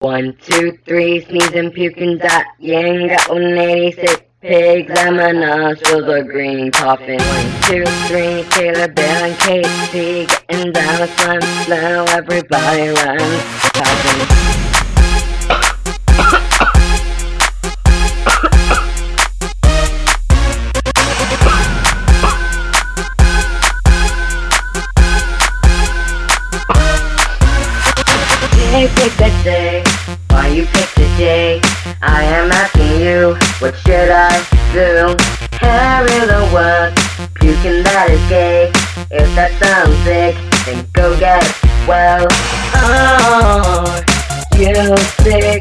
One, two, three, sneezing, puking, dying. Got 186 pigs and my nostrils are green, coughing. One, two, three, Taylor, Bill, and Casey. Getting down with slime, slow, everybody runs, coughing. Pick the day. Why you pick the day? I am asking you, what should I do? Hair in the world, puking that is gay. If that sounds sick, then go get well. Oh, you sick.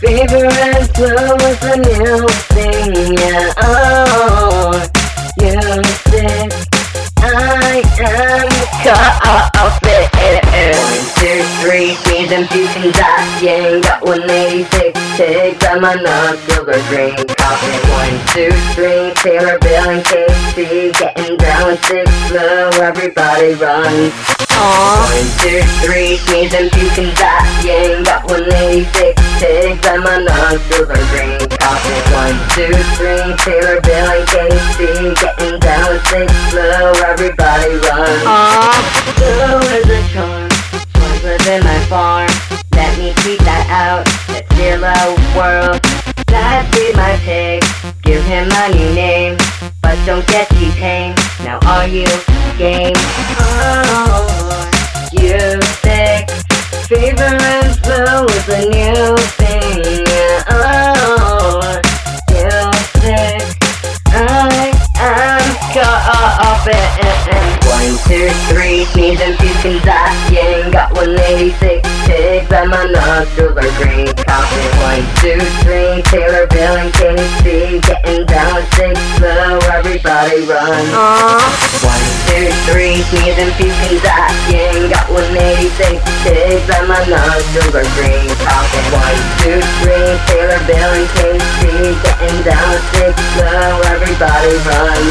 Fever and flu is the new three, sneezing, puking, dying. Got 186 ticks and my nostrils are green. Coughing. One, two, three, Taylor, Bill, and Casey. Getting down with six flu, everybody runs. One, two, three, sneezing, puking, dying. Got 186 ticks and my nostrils are green. Coughing. One, two, three, Taylor, Bill, and Casey. Getting down with six flu, everybody run. Flu me tweet that out, that zero world. That be my pig, give him a new name. But don't get detained, now are you game? Oh, you sick. Fever and flu is a new thing. Oh, you sick. I am coughing. One, two, three, sneezing, puking, dying. My green. Coughing. One, two, three, Taylor, Bill, and Casey. Getting down with six flu, everybody run. One, two, three, sneezing, puking, dying. Got 186 ticks and my nostrils are green. Coughing. One, two, three, Taylor, Bill, and Casey. Getting down with six flu, everybody run.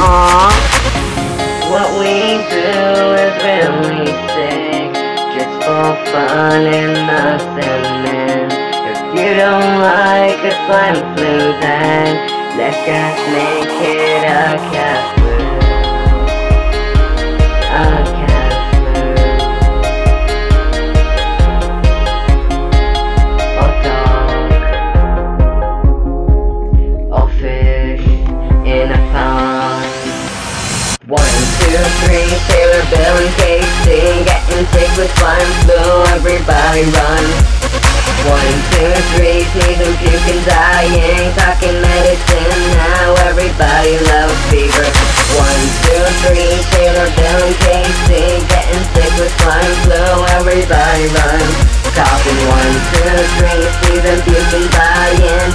What we do is really sick, just for fun and nothing then. If you don't like a swine flu, then let's just make it a cat flu. A cat flu. Or dog. Or fish in a pond. One, two, three, Taylor, Bill, and Casey Getting sick with swine flu, everybody run Three, sneezing, puking, dying Talking medicine, now everybody loves fever One, two, three, Taylor, and Casey Getting sick with swine flu, everybody run Coughing, one, two, three, sneezing, puking, dying